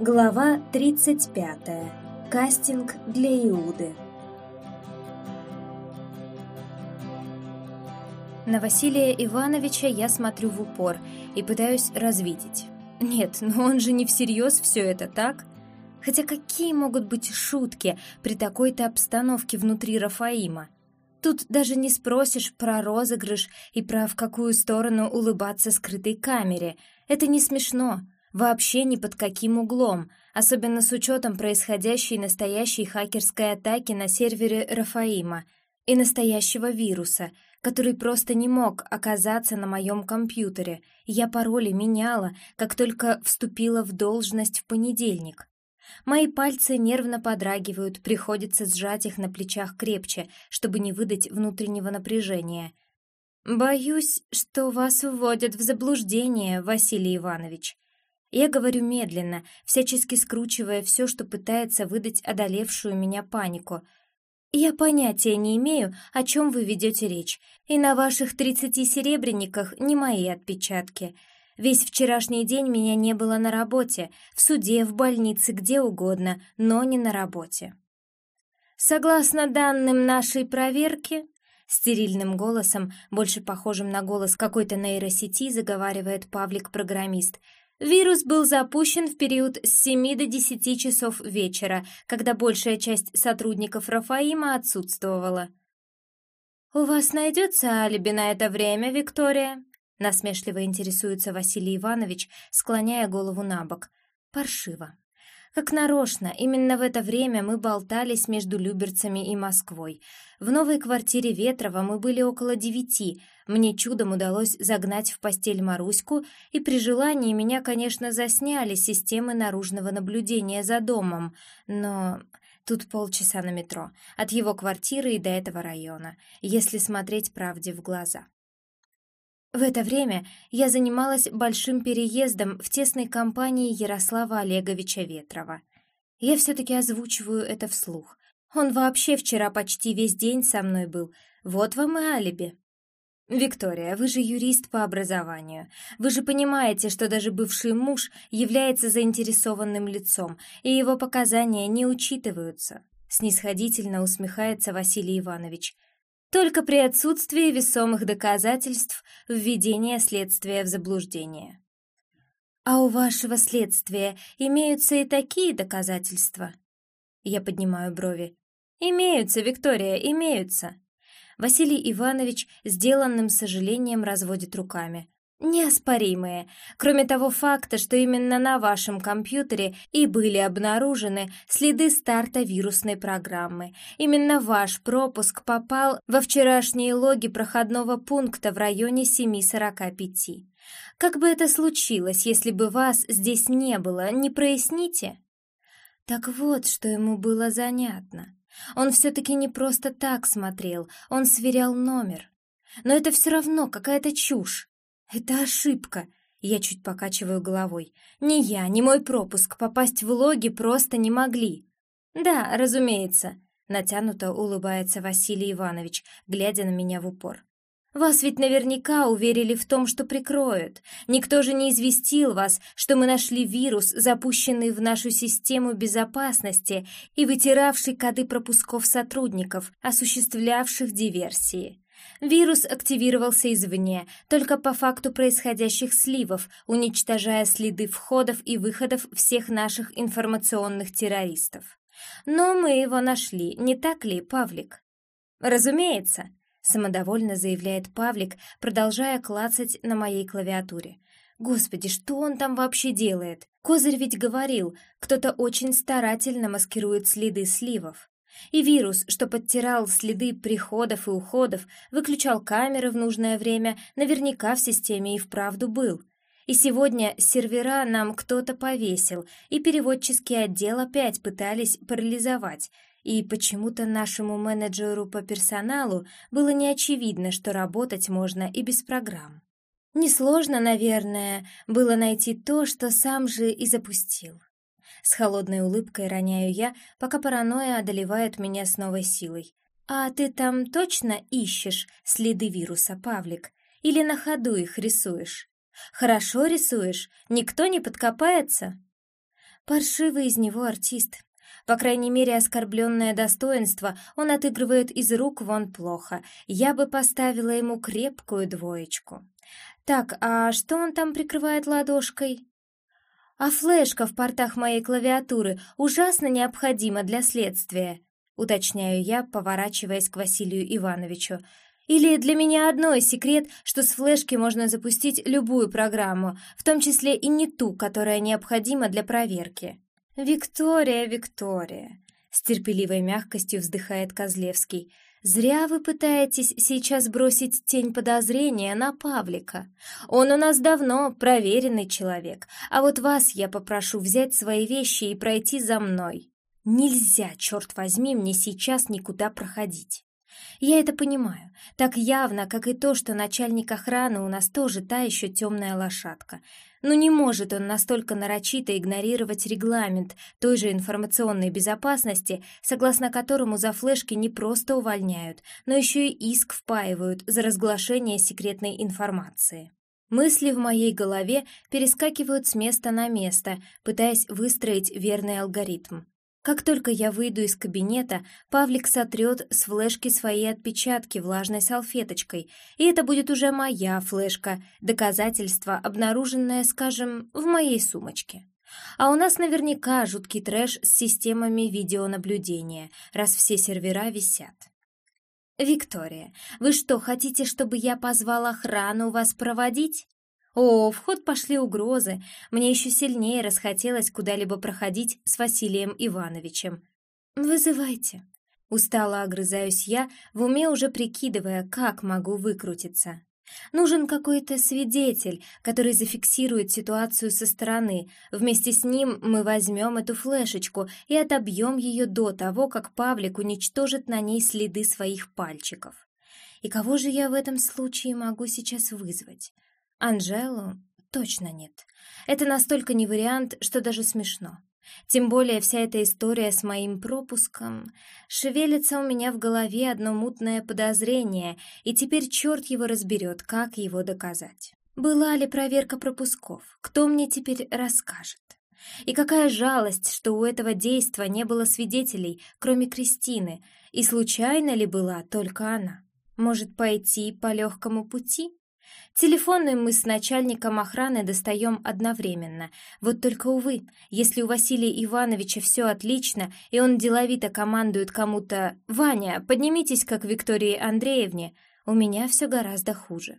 Глава 35. Кастинг для Иуды. На Василия Ивановича я смотрю в упор и пытаюсь развидеть. Нет, но он же не всерьез все это, так? Хотя какие могут быть шутки при такой-то обстановке внутри Рафаима? Тут даже не спросишь про розыгрыш и про в какую сторону улыбаться скрытой камере. Это не смешно. Вообще ни под каким углом, особенно с учетом происходящей настоящей хакерской атаки на сервере Рафаима и настоящего вируса, который просто не мог оказаться на моем компьютере. Я пароли меняла, как только вступила в должность в понедельник. Мои пальцы нервно подрагивают, приходится сжать их на плечах крепче, чтобы не выдать внутреннего напряжения. «Боюсь, что вас вводят в заблуждение, Василий Иванович», я говорю медленно, всячески скручивая все, что пытается выдать одолевшую меня панику. Я понятия не имею, о чем вы ведете речь, и на ваших тридцати серебряниках не мои отпечатки. Весь вчерашний день меня не было на работе, в суде, в больнице, где угодно, но не на работе. Согласно данным нашей проверки, стерильным голосом, больше похожим на голос какой-то нейросети, заговаривает Павлик-программист — Вирус был запущен в период с 7 до 10 часов вечера, когда большая часть сотрудников Рафаима отсутствовала. «У вас найдется алиби на это время, Виктория?» Насмешливо интересуется Василий Иванович, склоняя голову на бок. «Паршиво. Как нарочно, именно в это время мы болтались между Люберцами и Москвой. В новой квартире Ветрова мы были около девяти. Мне чудом удалось загнать в постель Маруську, и при желании меня, конечно, засняли системы наружного наблюдения за домом. Но тут полчаса на метро, от его квартиры и до этого района, если смотреть правде в глаза. В это время я занималась большим переездом в тесной компании Ярослава Олеговича Ветрова. Я все-таки озвучиваю это вслух. Он вообще вчера почти весь день со мной был. Вот вам и алиби. «Виктория, вы же юрист по образованию. Вы же понимаете, что даже бывший муж является заинтересованным лицом, и его показания не учитываются», — снисходительно усмехается Василий Иванович. Только при отсутствии весомых доказательств введения следствия в заблуждение. А у вашего следствия имеются и такие доказательства? Я поднимаю брови. Имеются, Виктория, имеются. Василий Иванович сделанным сожалением разводит руками неоспоримые, кроме того факта, что именно на вашем компьютере и были обнаружены следы старта вирусной программы. Именно ваш пропуск попал во вчерашние логи проходного пункта в районе 7.45. Как бы это случилось, если бы вас здесь не было, не проясните? Так вот, что ему было занятно. Он все-таки не просто так смотрел, он сверял номер. Но это все равно какая-то чушь. «Это ошибка!» Я чуть покачиваю головой. «Ни я, ни мой пропуск попасть в логи просто не могли». «Да, разумеется», — натянуто улыбается Василий Иванович, глядя на меня в упор. «Вас ведь наверняка уверили в том, что прикроют. Никто же не известил вас, что мы нашли вирус, запущенный в нашу систему безопасности и вытиравший коды пропусков сотрудников, осуществлявших диверсии. Вирус активировался извне, только по факту происходящих сливов, уничтожая следы входов и выходов всех наших информационных террористов. Но мы его нашли, не так ли, Павлик? Разумеется, самодовольно заявляет Павлик, продолжая клацать на моей клавиатуре. Господи, что он там вообще делает? Козырь ведь говорил, кто-то очень старательно маскирует следы сливов. И вирус, что подтирал следы приходов и уходов, выключал камеры в нужное время, наверняка в системе и вправду был. И сегодня сервера нам кто-то повесил, и переводческий отдел опять пытались парализовать. И почему-то нашему менеджеру по персоналу было неочевидно, что работать можно и без программ. Несложно, наверное, было найти то, что сам же и запустил. С холодной улыбкой роняю я, пока паранойя одолевает меня с новой силой. «А ты там точно ищешь следы вируса, Павлик? Или на ходу их рисуешь? Хорошо рисуешь? Никто не подкопается?» Паршивый из него артист. По крайней мере, оскорбленное достоинство он отыгрывает из рук вон плохо. Я бы поставила ему крепкую двоечку. Так, а что он там прикрывает ладошкой? А флешка в портах моей клавиатуры ужасно необходима для следствия, уточняю я, поворачиваясь к Василию Ивановичу. Или для меня одно секрет, что с флешки можно запустить любую программу, в том числе и не ту, которая необходима для проверки. Виктория, Виктория, с терпеливой мягкостью вздыхает Козлевский. Зря вы пытаетесь сейчас бросить тень подозрения на Павлика. Он у нас давно проверенный человек, а вот вас я попрошу взять свои вещи и пройти за мной. Нельзя, черт возьми, мне сейчас никуда проходить. Я это понимаю, так явно, как и то, что начальник охраны у нас тоже та еще темная лошадка. Но не может он настолько нарочито игнорировать регламент той же информационной безопасности, согласно которому за флешки не просто увольняют, но еще и иск впаивают за разглашение секретной информации. Мысли в моей голове перескакивают с места на место, пытаясь выстроить верный алгоритм. Как только я выйду из кабинета, Павлик сотрет с флешки свои отпечатки влажной салфеточкой, и это будет уже моя флешка, доказательство, обнаруженное, скажем, в моей сумочке. А у нас наверняка жуткий трэш с системами видеонаблюдения, раз все сервера висят. «Виктория, вы что, хотите, чтобы я позвал охрану вас проводить?» О, в ход пошли угрозы. Мне еще сильнее расхотелось куда-либо проходить с Василием Ивановичем. «Вызывайте». Устало огрызаюсь я, в уме уже прикидывая, как могу выкрутиться. Нужен какой-то свидетель, который зафиксирует ситуацию со стороны. Вместе с ним мы возьмем эту флешечку и отобьем ее до того, как Павлик уничтожит на ней следы своих пальчиков. И кого же я в этом случае могу сейчас вызвать? Анжелу точно нет. Это настолько не вариант, что даже смешно. Тем более вся эта история с моим пропуском шевелится у меня в голове одно мутное подозрение, и теперь черт его разберет, как его доказать. Была ли проверка пропусков? Кто мне теперь расскажет? И какая жалость, что у этого действа не было свидетелей, кроме Кристины, и случайно ли была только она? Может, пойти по легкому пути? Телефоны мы с начальником охраны достаем одновременно. Вот только, увы, если у Василия Ивановича все отлично, и он деловито командует кому-то «Ваня, поднимитесь, как Виктории Андреевне», у меня все гораздо хуже.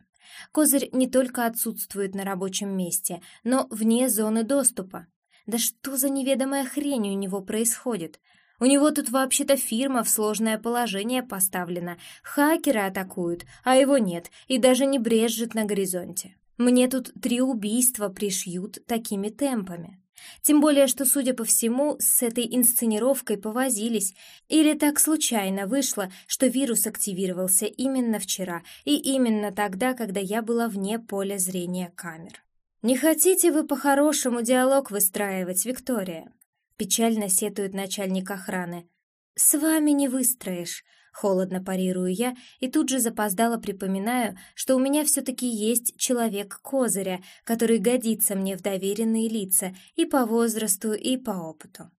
Козырь не только отсутствует на рабочем месте, но вне зоны доступа. Да что за неведомая хрень у него происходит? У него тут вообще-то фирма в сложное положение поставлена. Хакеры атакуют, а его нет, и даже не брежет на горизонте. Мне тут три убийства пришьют такими темпами. Тем более, что, судя по всему, с этой инсценировкой повозились, или так случайно вышло, что вирус активировался именно вчера и именно тогда, когда я была вне поля зрения камер. «Не хотите вы по-хорошему диалог выстраивать, Виктория?» Печально сетует начальник охраны. «С вами не выстроишь», — холодно парирую я и тут же запоздало припоминаю, что у меня все-таки есть человек Козыря, который годится мне в доверенные лица и по возрасту, и по опыту.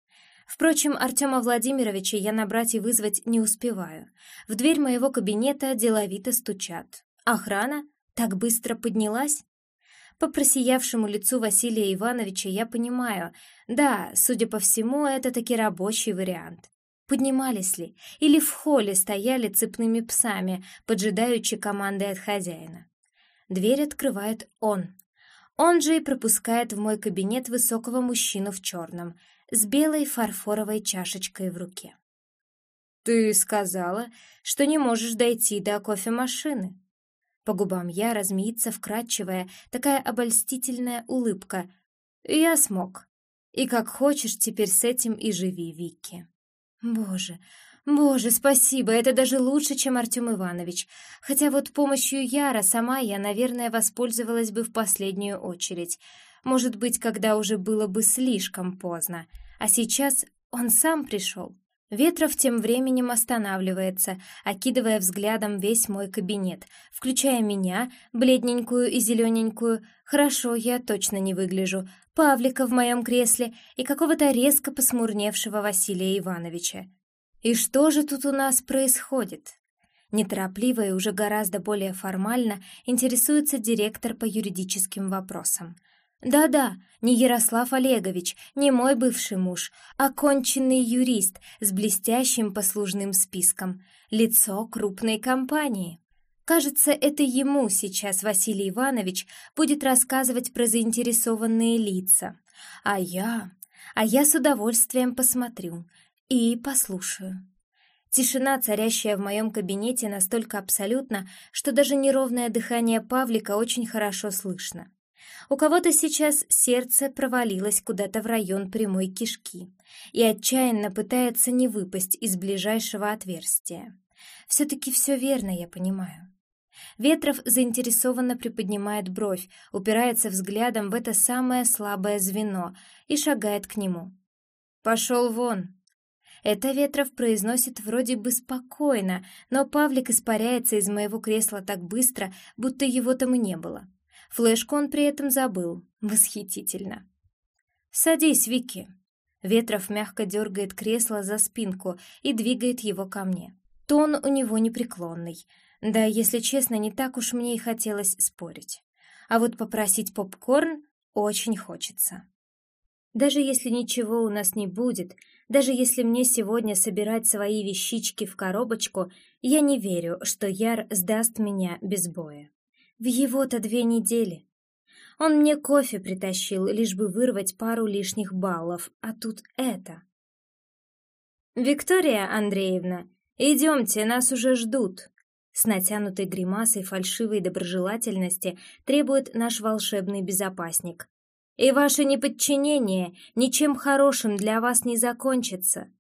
Впрочем, Артема Владимировича я набрать и вызвать не успеваю. В дверь моего кабинета деловито стучат. Охрана так быстро поднялась? По просиявшему лицу Василия Ивановича я понимаю, да, судя по всему, это таки рабочий вариант. Поднимались ли, или в холле стояли цепными псами, поджидаючи команды от хозяина. Дверь открывает он. Он же и пропускает в мой кабинет высокого мужчину в черном, с белой фарфоровой чашечкой в руке. «Ты сказала, что не можешь дойти до кофемашины», по губам я размеется вкрадчивая, такая обольстительная улыбка. Я смог. И как хочешь, теперь с этим и живи, Вики. Боже, боже, спасибо, это даже лучше, чем Артем Иванович. Хотя вот помощью Яра сама я, наверное, воспользовалась бы в последнюю очередь. Может быть, когда уже было бы слишком поздно. А сейчас он сам пришел. Ветров тем временем останавливается, окидывая взглядом весь мой кабинет, включая меня, бледненькую и зелененькую, хорошо я точно не выгляжу, Павлика в моем кресле и какого-то резко посмурневшего Василия Ивановича. И что же тут у нас происходит? Неторопливо и уже гораздо более формально интересуется директор по юридическим вопросам — да-да, не Ярослав Олегович, не мой бывший муж, а конченный юрист с блестящим послужным списком, лицо крупной компании. Кажется, это ему сейчас Василий Иванович будет рассказывать про заинтересованные лица. А я... А я с удовольствием посмотрю и послушаю. Тишина, царящая в моем кабинете, настолько абсолютна, что даже неровное дыхание Павлика очень хорошо слышно. У кого-то сейчас сердце провалилось куда-то в район прямой кишки и отчаянно пытается не выпасть из ближайшего отверстия. Все-таки все верно, я понимаю. Ветров заинтересованно приподнимает бровь, упирается взглядом в это самое слабое звено и шагает к нему. «Пошел вон!» Это Ветров произносит вроде бы спокойно, но Павлик испаряется из моего кресла так быстро, будто его там и не было. Флешку он при этом забыл. Восхитительно. «Садись, Вики». Ветров мягко дергает кресло за спинку и двигает его ко мне. Тон у него непреклонный. Да, если честно, не так уж мне и хотелось спорить. А вот попросить попкорн очень хочется. Даже если ничего у нас не будет, даже если мне сегодня собирать свои вещички в коробочку, я не верю, что Яр сдаст меня без боя. В его-то две недели. Он мне кофе притащил, лишь бы вырвать пару лишних баллов, а тут это. «Виктория Андреевна, идемте, нас уже ждут!» С натянутой гримасой фальшивой доброжелательности требует наш волшебный безопасник. «И ваше неподчинение ничем хорошим для вас не закончится!»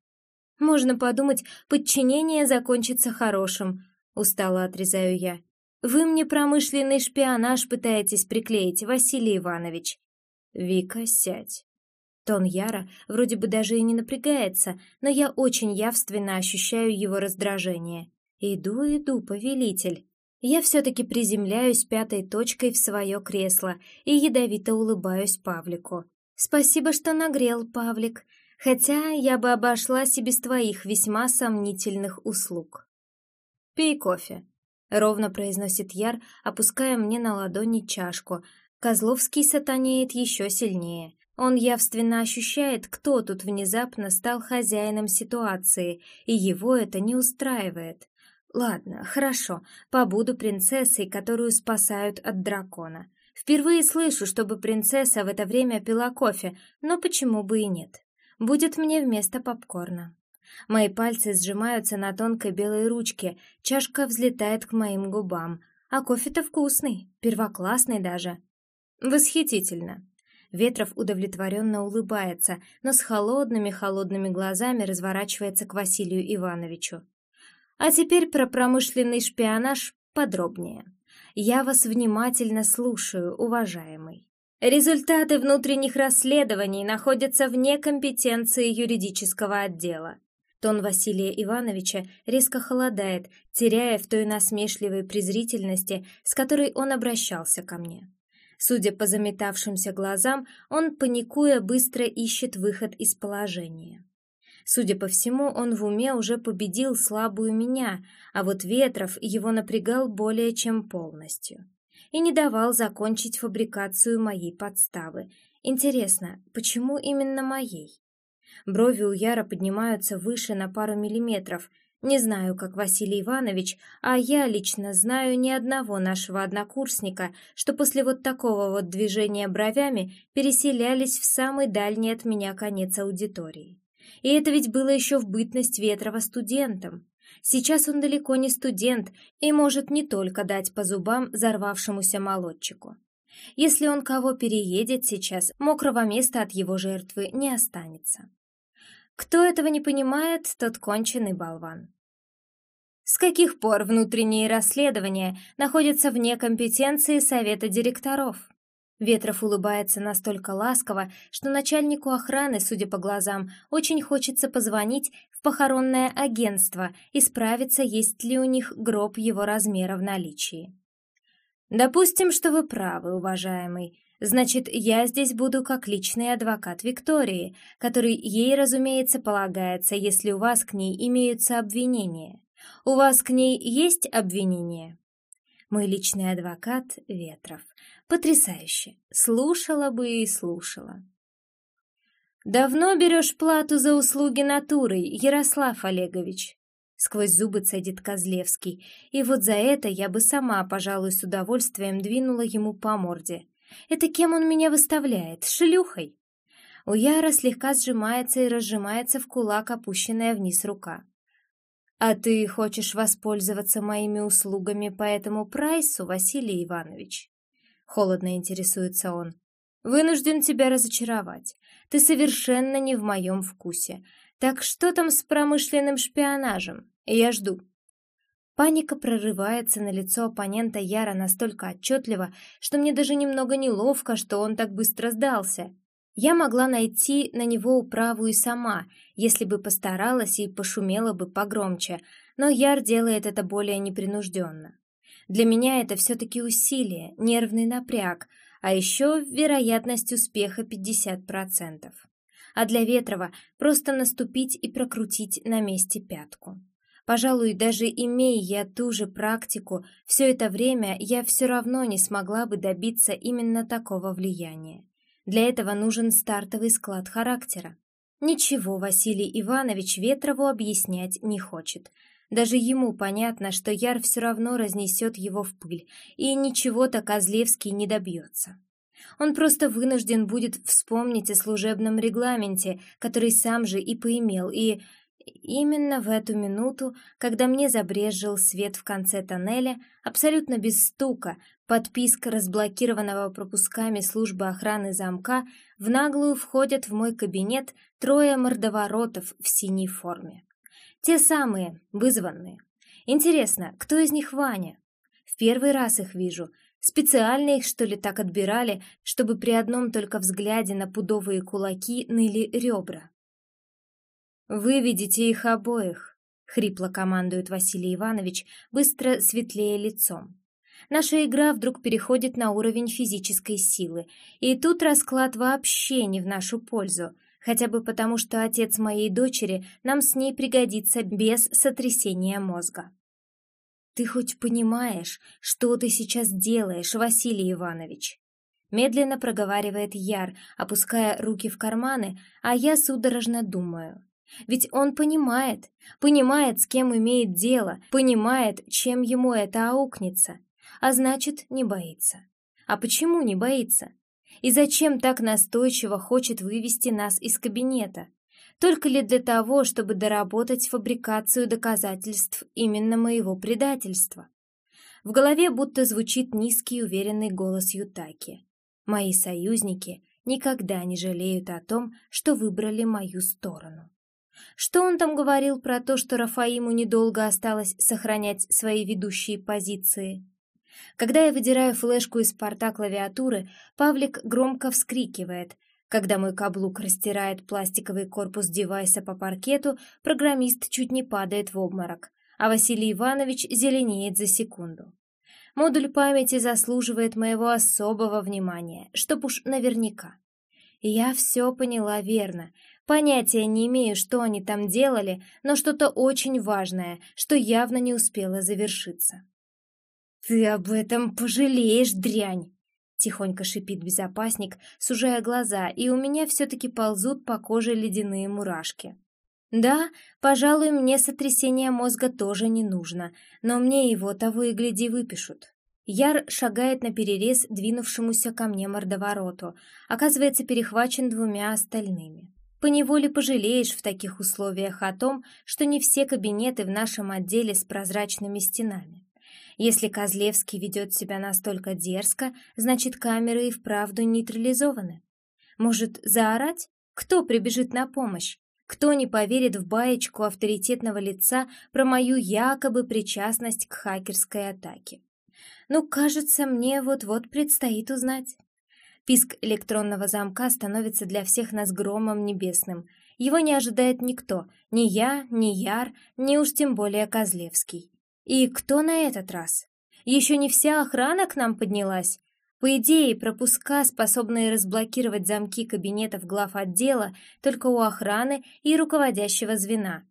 «Можно подумать, подчинение закончится хорошим», — устало отрезаю я. Вы мне промышленный шпионаж пытаетесь приклеить, Василий Иванович. Вика, сядь. Тон Яра вроде бы даже и не напрягается, но я очень явственно ощущаю его раздражение. Иду, иду, повелитель. Я все-таки приземляюсь пятой точкой в свое кресло и ядовито улыбаюсь Павлику. Спасибо, что нагрел, Павлик, хотя я бы обошлась и без твоих весьма сомнительных услуг. Пей кофе, Ровно произносит Яр, опуская мне на ладони чашку. Козловский сатанеет еще сильнее. Он явственно ощущает, кто тут внезапно стал хозяином ситуации, и его это не устраивает. Ладно, хорошо, побуду принцессой, которую спасают от дракона. Впервые слышу, чтобы принцесса в это время пила кофе, но почему бы и нет? Будет мне вместо попкорна. Мои пальцы сжимаются на тонкой белой ручке, чашка взлетает к моим губам. А кофе-то вкусный, первоклассный даже. Восхитительно. Ветров удовлетворенно улыбается, но с холодными-холодными глазами разворачивается к Василию Ивановичу. А теперь про промышленный шпионаж подробнее. Я вас внимательно слушаю, уважаемый. Результаты внутренних расследований находятся вне компетенции юридического отдела. Тон Василия Ивановича резко холодает, теряя в той насмешливой презрительности, с которой он обращался ко мне. Судя по заметавшимся глазам, он, паникуя, быстро ищет выход из положения. Судя по всему, он в уме уже победил слабую меня, а вот Ветров его напрягал более чем полностью. И не давал закончить фабрикацию моей подставы. Интересно, почему именно моей? Брови у Яра поднимаются выше на пару миллиметров. Не знаю, как Василий Иванович, а я лично знаю ни одного нашего однокурсника, что после вот такого вот движения бровями переселялись в самый дальний от меня конец аудитории. И это ведь было еще в бытность Ветрова студентом. Сейчас он далеко не студент и может не только дать по зубам взорвавшемуся молодчику. Если он кого переедет сейчас, мокрого места от его жертвы не останется. Кто этого не понимает, тот конченый болван. С каких пор внутренние расследования находятся вне компетенции совета директоров? Ветров улыбается настолько ласково, что начальнику охраны, судя по глазам, очень хочется позвонить в похоронное агентство и справиться, есть ли у них гроб его размера в наличии. «Допустим, что вы правы, уважаемый. Значит, я здесь буду как личный адвокат Виктории, который ей, разумеется, полагается, если у вас к ней имеются обвинения. У вас к ней есть обвинения?» Мой личный адвокат Ветров. Потрясающе. Слушала бы и слушала. «Давно берешь плату за услуги натурой, Ярослав Олегович?» Сквозь зубы цедит Козлевский, и вот за это я бы сама, пожалуй, с удовольствием двинула ему по морде. Это кем он меня выставляет? Шлюхой? У Яра слегка сжимается и разжимается в кулак опущенная вниз рука. «А ты хочешь воспользоваться моими услугами по этому прайсу, Василий Иванович?» Холодно интересуется он. «Вынужден тебя разочаровать. Ты совершенно не в моем вкусе. Так что там с промышленным шпионажем? Я жду». Паника прорывается на лицо оппонента Яра настолько отчетливо, что мне даже немного неловко, что он так быстро сдался. Я могла найти на него управу и сама, если бы постаралась и пошумела бы погромче, но Яр делает это более непринужденно. Для меня это все-таки усилие, нервный напряг, а еще вероятность успеха 50%. А для Ветрова просто наступить и прокрутить на месте пятку. Пожалуй, даже имея я ту же практику, все это время я все равно не смогла бы добиться именно такого влияния. Для этого нужен стартовый склад характера. Ничего Василий Иванович Ветрову объяснять не хочет — даже ему понятно, что Яр все равно разнесет его в пыль, и ничего-то Козлевский не добьется. Он просто вынужден будет вспомнить о служебном регламенте, который сам же и поимел, и именно в эту минуту, когда мне забрезжил свет в конце тоннеля, абсолютно без стука, подписка разблокированного пропусками службы охраны замка, в наглую входят в мой кабинет трое мордоворотов в синей форме. Те самые, вызванные. Интересно, кто из них Ваня? В первый раз их вижу. Специально их, что ли, так отбирали, чтобы при одном только взгляде на пудовые кулаки ныли ребра. «Выведите их обоих», — хрипло командует Василий Иванович, быстро светлее лицом. Наша игра вдруг переходит на уровень физической силы, и тут расклад вообще не в нашу пользу — хотя бы потому, что отец моей дочери нам с ней пригодится без сотрясения мозга. «Ты хоть понимаешь, что ты сейчас делаешь, Василий Иванович?» Медленно проговаривает Яр, опуская руки в карманы, а я судорожно думаю. Ведь он понимает, понимает, с кем имеет дело, понимает, чем ему это аукнется, а значит, не боится. А почему не боится? И зачем так настойчиво хочет вывести нас из кабинета? Только ли для того, чтобы доработать фабрикацию доказательств именно моего предательства? В голове будто звучит низкий уверенный голос Ютаки. Мои союзники никогда не жалеют о том, что выбрали мою сторону. Что он там говорил про то, что Рафаиму недолго осталось сохранять свои ведущие позиции? Когда я выдираю флешку из порта клавиатуры, Павлик громко вскрикивает. Когда мой каблук растирает пластиковый корпус девайса по паркету, программист чуть не падает в обморок, а Василий Иванович зеленеет за секунду. Модуль памяти заслуживает моего особого внимания, чтоб уж наверняка. Я все поняла верно. Понятия не имею, что они там делали, но что-то очень важное, что явно не успело завершиться. «Ты об этом пожалеешь, дрянь!» Тихонько шипит безопасник, сужая глаза, и у меня все-таки ползут по коже ледяные мурашки. Да, пожалуй, мне сотрясение мозга тоже не нужно, но мне его того и гляди выпишут. Яр шагает на перерез двинувшемуся ко мне мордовороту, оказывается перехвачен двумя остальными. Поневоле пожалеешь в таких условиях о том, что не все кабинеты в нашем отделе с прозрачными стенами. Если Козлевский ведет себя настолько дерзко, значит, камеры и вправду нейтрализованы. Может, заорать? Кто прибежит на помощь? Кто не поверит в баечку авторитетного лица про мою якобы причастность к хакерской атаке? Ну, кажется, мне вот-вот предстоит узнать. Писк электронного замка становится для всех нас громом небесным. Его не ожидает никто, ни я, ни Яр, ни уж тем более Козлевский. И кто на этот раз? Еще не вся охрана к нам поднялась. По идее, пропуска, способные разблокировать замки кабинетов глав отдела, только у охраны и руководящего звена.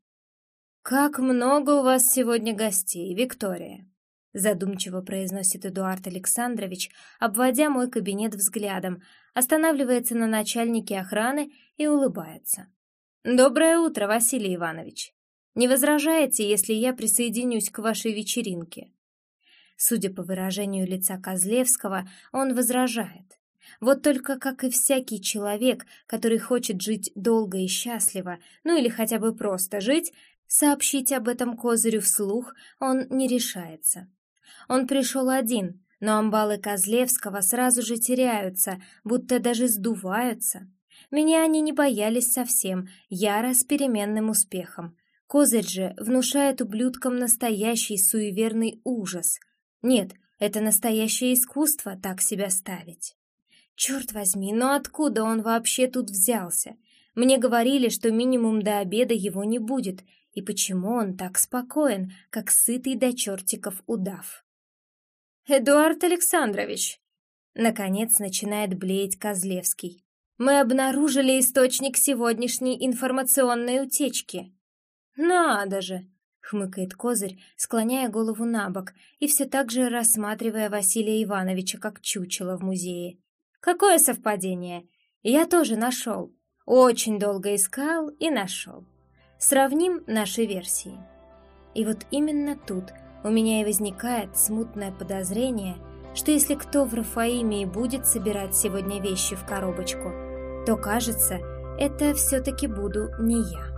«Как много у вас сегодня гостей, Виктория!» Задумчиво произносит Эдуард Александрович, обводя мой кабинет взглядом, останавливается на начальнике охраны и улыбается. «Доброе утро, Василий Иванович! Не возражаете, если я присоединюсь к вашей вечеринке?» Судя по выражению лица Козлевского, он возражает. Вот только, как и всякий человек, который хочет жить долго и счастливо, ну или хотя бы просто жить, сообщить об этом козырю вслух он не решается. Он пришел один, но амбалы Козлевского сразу же теряются, будто даже сдуваются. Меня они не боялись совсем, яро с переменным успехом. Козырь же внушает ублюдкам настоящий суеверный ужас. Нет, это настоящее искусство так себя ставить. Черт возьми, но откуда он вообще тут взялся? Мне говорили, что минимум до обеда его не будет, и почему он так спокоен, как сытый до чертиков удав? «Эдуард Александрович!» Наконец начинает блеять Козлевский. «Мы обнаружили источник сегодняшней информационной утечки». «Надо же!» хмыкает Козырь, склоняя голову на бок и все так же рассматривая Василия Ивановича как чучело в музее. «Какое совпадение! Я тоже нашел. Очень долго искал и нашел. Сравним наши версии». И вот именно тут у меня и возникает смутное подозрение, что если кто в Рафаиме и будет собирать сегодня вещи в коробочку, то, кажется, это все-таки буду не я.